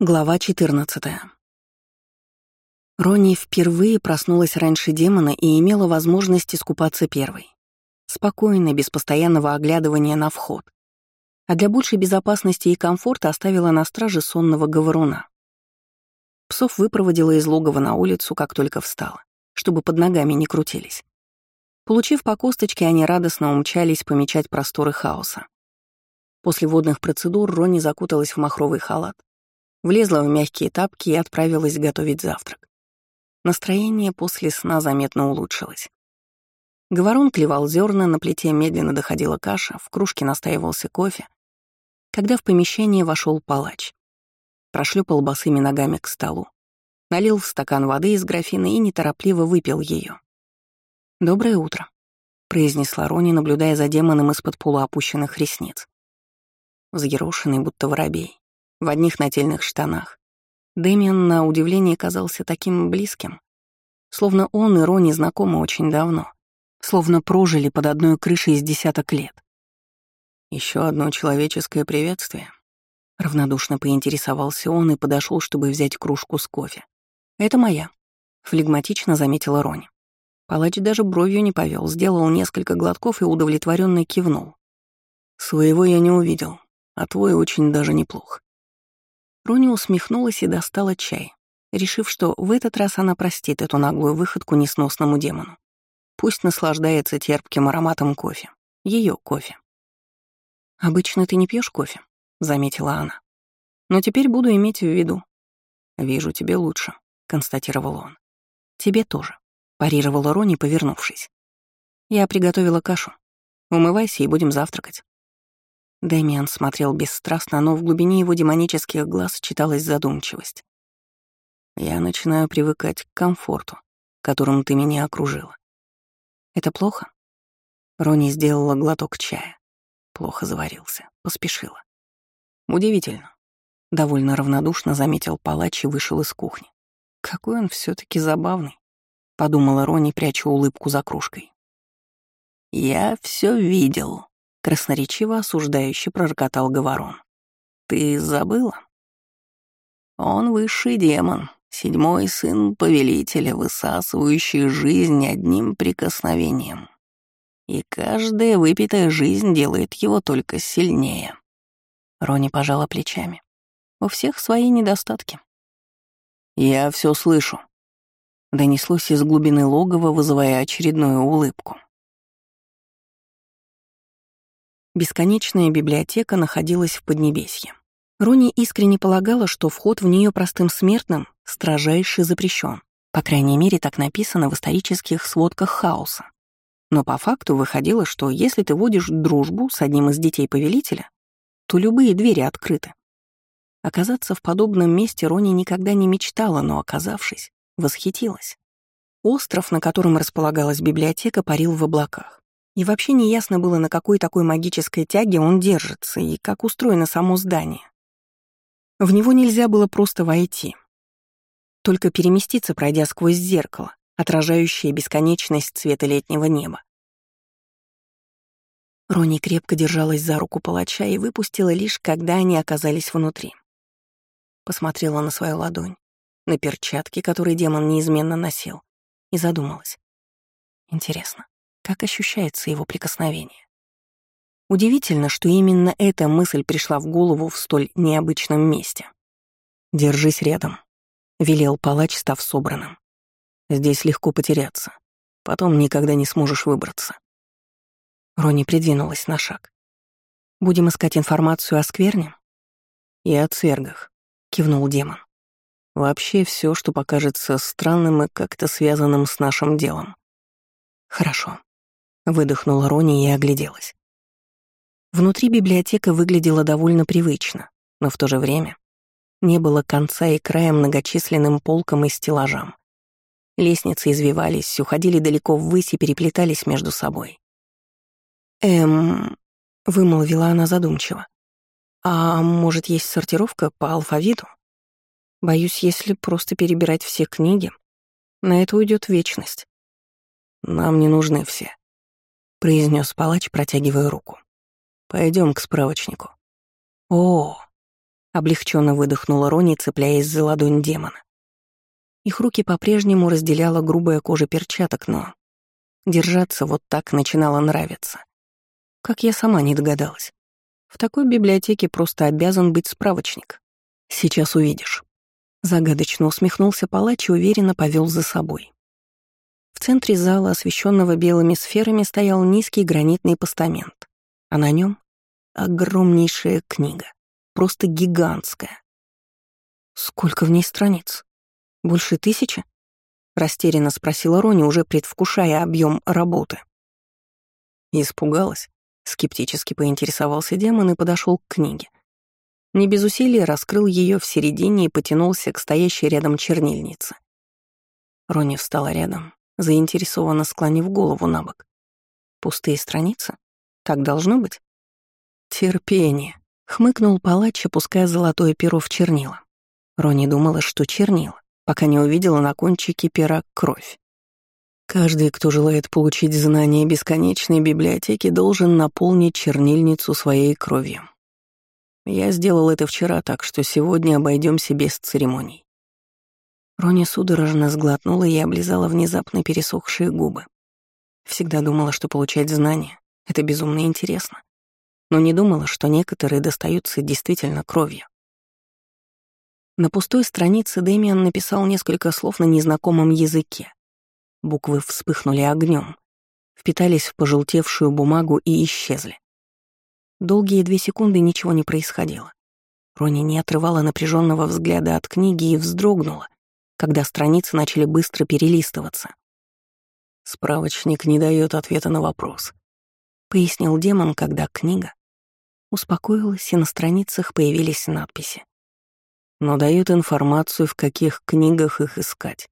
Глава 14. Ронни впервые проснулась раньше демона и имела возможность искупаться первой. Спокойно, без постоянного оглядывания на вход. А для большей безопасности и комфорта оставила на страже сонного говоруна. Псов выпроводила из логова на улицу, как только встала, чтобы под ногами не крутились. Получив по косточке, они радостно умчались помечать просторы хаоса. После водных процедур Ронни закуталась в махровый халат, Влезла в мягкие тапки и отправилась готовить завтрак. Настроение после сна заметно улучшилось. Говорун клевал зерна, на плите медленно доходила каша, в кружке настаивался кофе. Когда в помещение вошел палач. Прошлепал босыми ногами к столу, налил в стакан воды из графина и неторопливо выпил ее. «Доброе утро», — произнесла Рони, наблюдая за демоном из-под полуопущенных ресниц. Взъерошенный, будто воробей в одних нательных штанах. Дэмиан, на удивление, казался таким близким. Словно он и Рони знакомы очень давно. Словно прожили под одной крышей из десяток лет. Еще одно человеческое приветствие. Равнодушно поинтересовался он и подошел, чтобы взять кружку с кофе. «Это моя», — флегматично заметила Рони. Палач даже бровью не повел, сделал несколько глотков и удовлетворенно кивнул. «Своего я не увидел, а твой очень даже неплох. Рони усмехнулась и достала чай, решив, что в этот раз она простит эту наглую выходку несносному демону. Пусть наслаждается терпким ароматом кофе. Ее кофе. «Обычно ты не пьешь кофе», — заметила она. «Но теперь буду иметь в виду». «Вижу, тебе лучше», — констатировал он. «Тебе тоже», — парировала Рони, повернувшись. «Я приготовила кашу. Умывайся и будем завтракать». Дэмиан смотрел бесстрастно, но в глубине его демонических глаз читалась задумчивость. «Я начинаю привыкать к комфорту, которым ты меня окружила. Это плохо?» Рони сделала глоток чая. Плохо заварился, поспешила. «Удивительно». Довольно равнодушно заметил палач и вышел из кухни. «Какой он все таки забавный», — подумала Рони, пряча улыбку за кружкой. «Я все видел», красноречиво осуждающе пророкотал Говорон. «Ты забыла? Он высший демон, седьмой сын повелителя, высасывающий жизнь одним прикосновением. И каждая выпитая жизнь делает его только сильнее». Рони пожала плечами. «У всех свои недостатки». «Я все слышу», — донеслось из глубины логова, вызывая очередную улыбку. Бесконечная библиотека находилась в Поднебесье. Рони искренне полагала, что вход в нее простым смертным строжайше запрещен. По крайней мере, так написано в исторических сводках хаоса. Но по факту выходило, что если ты водишь дружбу с одним из детей повелителя, то любые двери открыты. Оказаться в подобном месте Рони никогда не мечтала, но, оказавшись, восхитилась. Остров, на котором располагалась библиотека, парил в облаках. И вообще неясно было, на какой такой магической тяге он держится и как устроено само здание. В него нельзя было просто войти. Только переместиться, пройдя сквозь зеркало, отражающее бесконечность цвета летнего неба. Рони крепко держалась за руку палача и выпустила лишь, когда они оказались внутри. Посмотрела на свою ладонь, на перчатки, которые демон неизменно носил, и задумалась. Интересно, как ощущается его прикосновение. Удивительно, что именно эта мысль пришла в голову в столь необычном месте. «Держись рядом», — велел палач, став собранным. «Здесь легко потеряться. Потом никогда не сможешь выбраться». Рони придвинулась на шаг. «Будем искать информацию о скверне?» «И о цвергах», — кивнул демон. «Вообще все, что покажется странным и как-то связанным с нашим делом». «Хорошо», Выдохнула Рони и огляделась. Внутри библиотека выглядела довольно привычно, но в то же время не было конца и края многочисленным полкам и стеллажам. Лестницы извивались, уходили далеко ввысь и переплетались между собой. «Эм...» — вымолвила она задумчиво. «А может, есть сортировка по алфавиту? Боюсь, если просто перебирать все книги, на это уйдет вечность. Нам не нужны все. — произнес палач, протягивая руку. Пойдем к справочнику. О, Облегченно выдохнула Рони, цепляясь за ладонь демона. Их руки по-прежнему разделяла грубая кожа перчаток, но держаться вот так начинало нравиться. Как я сама не догадалась. В такой библиотеке просто обязан быть справочник. Сейчас увидишь. Загадочно усмехнулся палач и уверенно повел за собой. В центре зала, освещенного белыми сферами, стоял низкий гранитный постамент, а на нем огромнейшая книга, просто гигантская. Сколько в ней страниц? Больше тысячи? Растерянно спросила Рони, уже предвкушая объем работы. Испугалась. Скептически поинтересовался демон и подошел к книге. Не без усилий раскрыл ее в середине и потянулся к стоящей рядом чернильнице. Рони встала рядом, заинтересованно склонив голову на бок. Пустые страницы? Так должно быть? Терпение. Хмыкнул палач, опуская золотое перо в чернила. Рони думала, что чернила, пока не увидела на кончике пера кровь. Каждый, кто желает получить знания бесконечной библиотеки, должен наполнить чернильницу своей кровью. Я сделал это вчера, так что сегодня обойдемся без церемоний. Рони судорожно сглотнула и облизала внезапно пересохшие губы. Всегда думала, что получать знания — это безумно интересно. Но не думала, что некоторые достаются действительно кровью. На пустой странице Дэмиан написал несколько слов на незнакомом языке. Буквы вспыхнули огнем, впитались в пожелтевшую бумагу и исчезли. Долгие две секунды ничего не происходило. Рони не отрывала напряженного взгляда от книги и вздрогнула, когда страницы начали быстро перелистываться. «Справочник не дает ответа на вопрос», — пояснил демон, когда книга успокоилась, и на страницах появились надписи. «Но дает информацию, в каких книгах их искать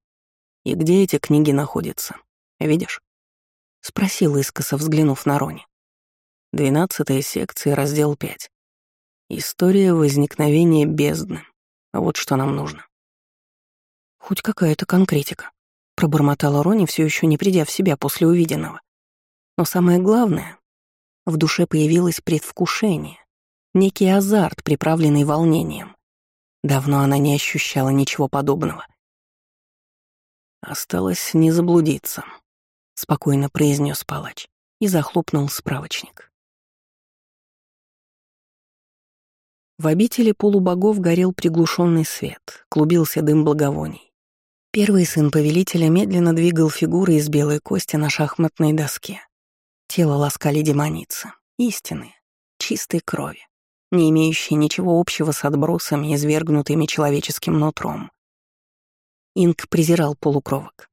и где эти книги находятся. Видишь?» — спросил искоса, взглянув на Рони. Двенадцатая секция, раздел 5. История возникновения бездны. Вот что нам нужно. Хоть какая-то конкретика. Пробормотала Рони, все еще не придя в себя после увиденного. Но самое главное, в душе появилось предвкушение, некий азарт, приправленный волнением. Давно она не ощущала ничего подобного. «Осталось не заблудиться», — спокойно произнес палач и захлопнул справочник. В обители полубогов горел приглушенный свет, клубился дым благовоний. Первый сын повелителя медленно двигал фигуры из белой кости на шахматной доске. Тело ласкали демоницы, истинные, чистой крови, не имеющие ничего общего с отбросами, извергнутыми человеческим нутром. Инк презирал полукровок.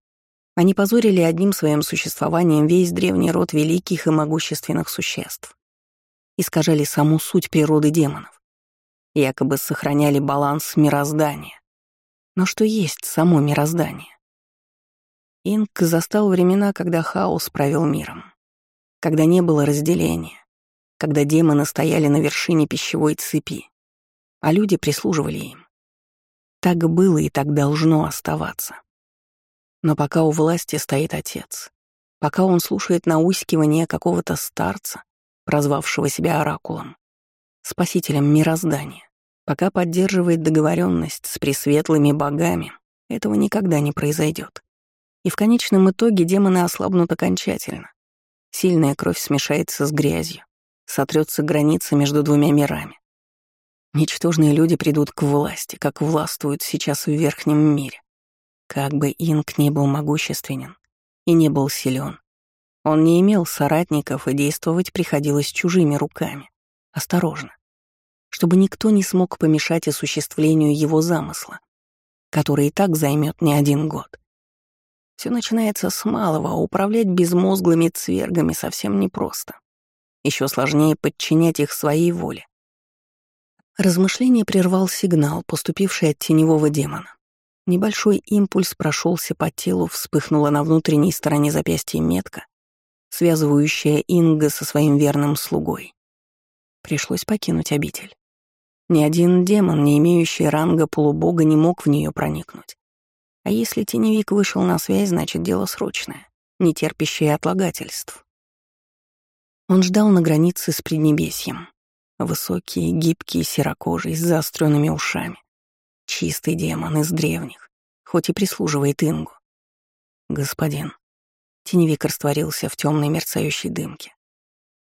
Они позорили одним своим существованием весь древний род великих и могущественных существ. Искажали саму суть природы демонов. Якобы сохраняли баланс мироздания но что есть само мироздание. Инк застал времена, когда хаос правил миром, когда не было разделения, когда демоны стояли на вершине пищевой цепи, а люди прислуживали им. Так было и так должно оставаться. Но пока у власти стоит отец, пока он слушает наускивание какого-то старца, прозвавшего себя оракулом, спасителем мироздания, Пока поддерживает договоренность с пресветлыми богами, этого никогда не произойдет. И в конечном итоге демоны ослабнут окончательно. Сильная кровь смешается с грязью, сотрется граница между двумя мирами. Ничтожные люди придут к власти, как властвуют сейчас в верхнем мире. Как бы Инк не был могущественен и не был силен, он не имел соратников, и действовать приходилось чужими руками. Осторожно чтобы никто не смог помешать осуществлению его замысла, который и так займет не один год. Все начинается с малого, а управлять безмозглыми цвергами совсем непросто. Еще сложнее подчинять их своей воле. Размышление прервал сигнал, поступивший от теневого демона. Небольшой импульс прошелся по телу, вспыхнула на внутренней стороне запястья метка, связывающая Инга со своим верным слугой. Пришлось покинуть обитель. Ни один демон, не имеющий ранга полубога, не мог в нее проникнуть. А если теневик вышел на связь, значит дело срочное, не терпящее отлагательств. Он ждал на границе с Преднебесьем. Высокий, гибкий, серокожий, с заостренными ушами. Чистый демон из древних, хоть и прислуживает Ингу. Господин. Теневик растворился в темной мерцающей дымке.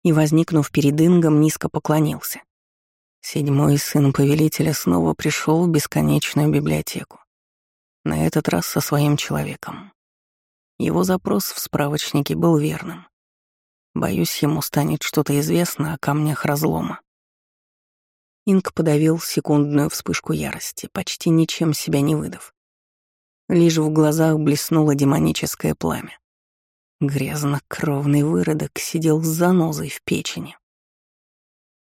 И, возникнув перед Ингом, низко поклонился. Седьмой сын повелителя снова пришел в бесконечную библиотеку. На этот раз со своим человеком. Его запрос в справочнике был верным. Боюсь, ему станет что-то известно о камнях разлома. Инк подавил секундную вспышку ярости, почти ничем себя не выдав. Лишь в глазах блеснуло демоническое пламя. Грязно-кровный выродок сидел с занозой в печени.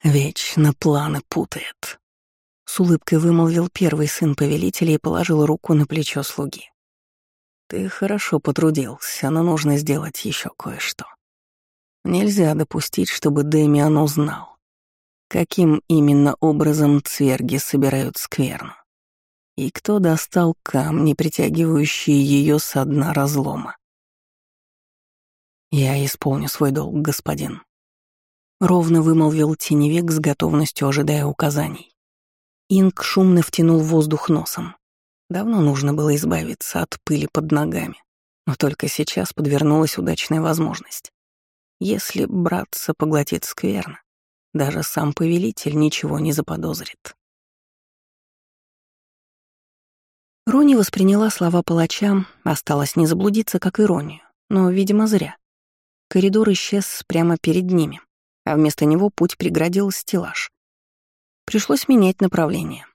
«Вечно планы путает», — с улыбкой вымолвил первый сын повелителя и положил руку на плечо слуги. «Ты хорошо потрудился, но нужно сделать еще кое-что. Нельзя допустить, чтобы Дэмиан узнал, каким именно образом цверги собирают скверну. И кто достал камни, притягивающие ее со дна разлома. «Я исполню свой долг, господин», — ровно вымолвил теневик с готовностью ожидая указаний. Инг шумно втянул воздух носом. Давно нужно было избавиться от пыли под ногами, но только сейчас подвернулась удачная возможность. Если братца поглотит скверно, даже сам повелитель ничего не заподозрит. Рони восприняла слова палача, осталось не заблудиться, как иронию, но, видимо, зря. Коридор исчез прямо перед ними, а вместо него путь преградил стеллаж. Пришлось менять направление.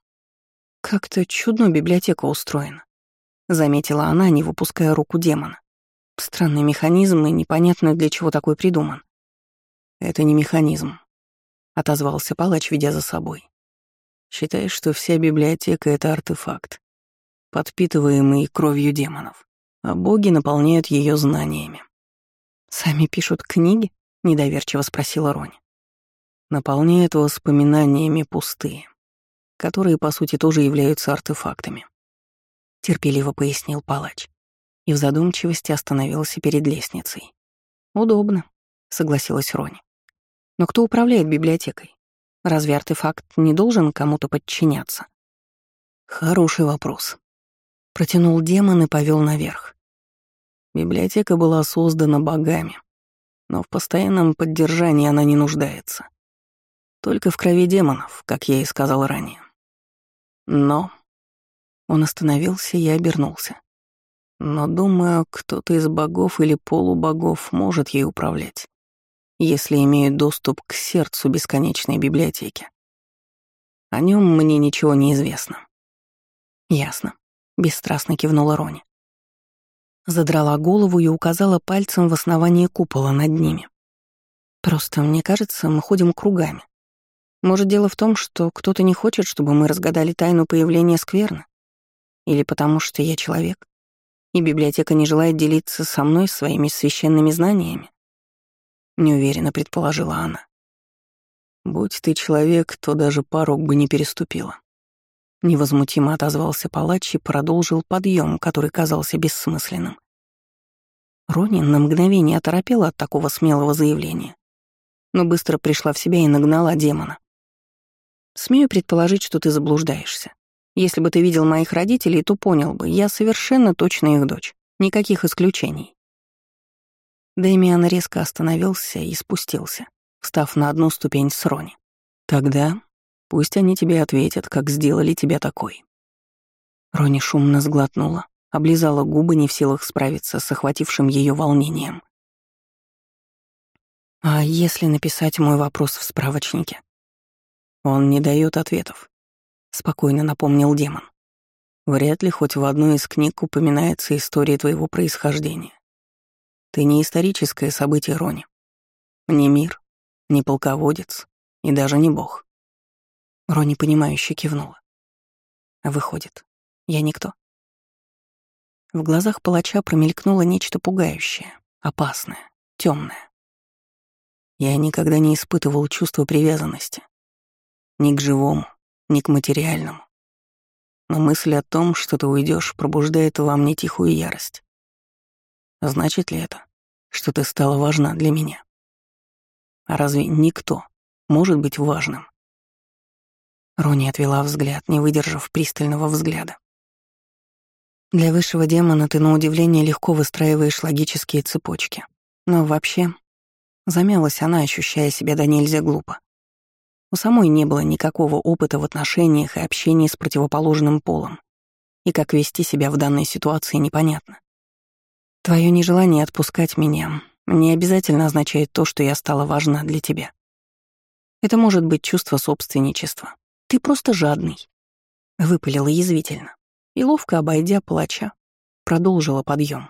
«Как-то чудно библиотека устроена», — заметила она, не выпуская руку демона. «Странный механизм, и непонятно, для чего такой придуман». «Это не механизм», — отозвался палач, ведя за собой. «Считай, что вся библиотека — это артефакт, подпитываемый кровью демонов, а боги наполняют ее знаниями». «Сами пишут книги?» — недоверчиво спросила Рони. «Наполняют воспоминаниями пустые, которые, по сути, тоже являются артефактами», — терпеливо пояснил палач и в задумчивости остановился перед лестницей. «Удобно», — согласилась Рони. Но кто управляет библиотекой? Разве артефакт не должен кому-то подчиняться? Хороший вопрос. Протянул демон и повел наверх. Библиотека была создана богами, но в постоянном поддержании она не нуждается. Только в крови демонов, как я и сказал ранее. Но... Он остановился и обернулся. Но, думаю, кто-то из богов или полубогов может ей управлять если имею доступ к сердцу бесконечной библиотеки. О нем мне ничего не известно. Ясно. Бесстрастно кивнула Рони. Задрала голову и указала пальцем в основание купола над ними. Просто, мне кажется, мы ходим кругами. Может, дело в том, что кто-то не хочет, чтобы мы разгадали тайну появления скверны? Или потому что я человек, и библиотека не желает делиться со мной своими священными знаниями? неуверенно предположила она. Будь ты человек, то даже порог бы не переступила. Невозмутимо отозвался палач и продолжил подъем, который казался бессмысленным. Ронин на мгновение оторопела от такого смелого заявления, но быстро пришла в себя и нагнала демона. «Смею предположить, что ты заблуждаешься. Если бы ты видел моих родителей, то понял бы, я совершенно точно их дочь. Никаких исключений. Дэмиан резко остановился и спустился, встав на одну ступень с Рони. «Тогда пусть они тебе ответят, как сделали тебя такой». Рони шумно сглотнула, облизала губы, не в силах справиться с охватившим ее волнением. «А если написать мой вопрос в справочнике?» «Он не дает ответов», — спокойно напомнил демон. «Вряд ли хоть в одной из книг упоминается история твоего происхождения. Ты не историческое событие, Рони. Не мир, не полководец и даже не бог. Рони, понимающе кивнула. Выходит, я никто. В глазах палача промелькнуло нечто пугающее, опасное, темное. Я никогда не испытывал чувства привязанности. Ни к живому, ни к материальному. Но мысль о том, что ты уйдешь, пробуждает во мне тихую ярость. Значит ли это, что ты стала важна для меня? А разве никто может быть важным Рони отвела взгляд, не выдержав пристального взгляда. Для высшего демона ты, на удивление, легко выстраиваешь логические цепочки. Но вообще, замялась она, ощущая себя до нельзя глупо. У самой не было никакого опыта в отношениях и общении с противоположным полом. И как вести себя в данной ситуации непонятно. Твое нежелание отпускать меня не обязательно означает то, что я стала важна для тебя. Это может быть чувство собственничества. Ты просто жадный. Выпалила язвительно и, ловко обойдя плача, продолжила подъем.